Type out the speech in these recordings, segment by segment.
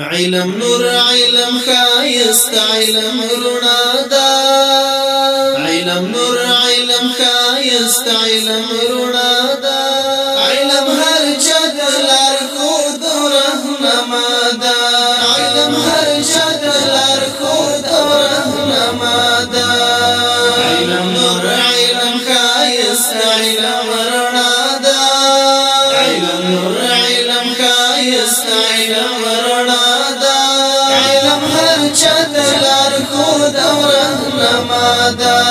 علم نور علم خايست علم رونا دا علم نور علم خايست علم رونا دا دا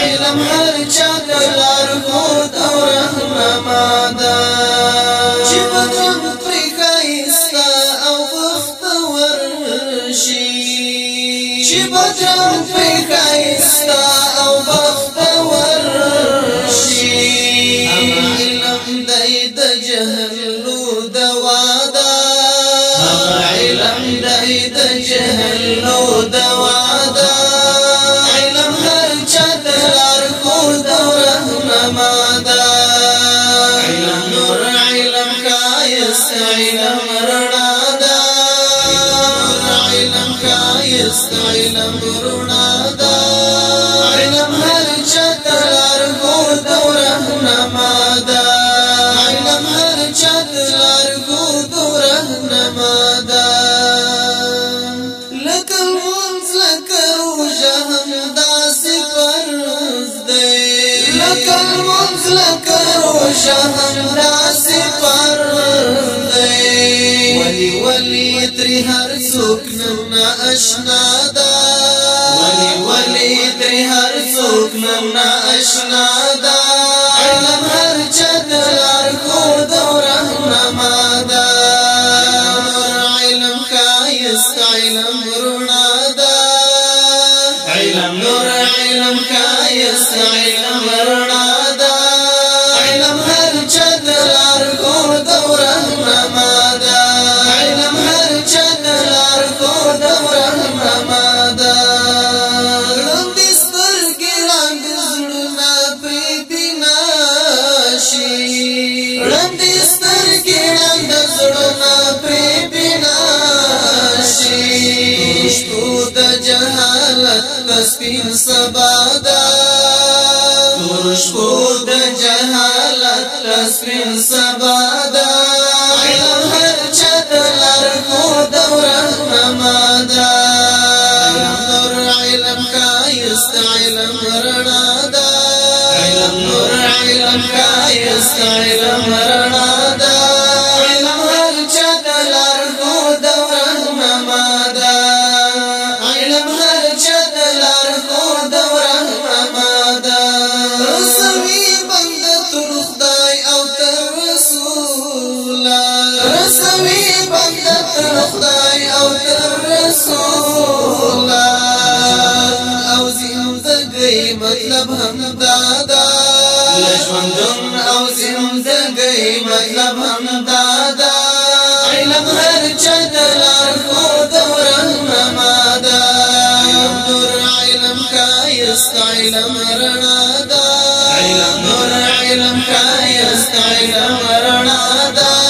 علم هر چا دلار خود او رحمه دا چې بدن پری خایستا او بخت ورشي چې بدن پری خایستا او بخت ورشي علم رڼا دا علم ښایست علم رڼا دا علم هر چا تلار ګور دو رهنما دا علم هر چا تلار ګور دو رهنما دا لکه مونږ لکه روزه هم داسې پرز دی لکه مونږ لکه روزه هم داسې پرز ولی ولي تري هر څوک نن آشنا دا ولی ولی تری هر څوک نن آشنا دا علم هر چت لار کو دور رهنما دا علم کایست علم رنا دا علم نور علم کایست علم رنا شتو د جهالت تسبین سبا دا تور شتو د جهالت تسبین سبا دا علم هر چت لار کو دور رحمه دا نور علم کایست علم رڼا دا علم نور علم کایست علم رڼا مطلب هم دادا لشوندون او زندگی مطلب هم دادا علم هر چدر خود و رحمما دا نور علم کایست علم رنا دا علم نور علم کایست علم رنا دا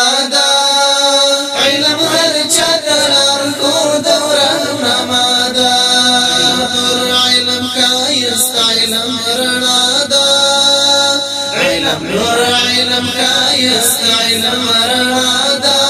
نور علم خايس علم رنا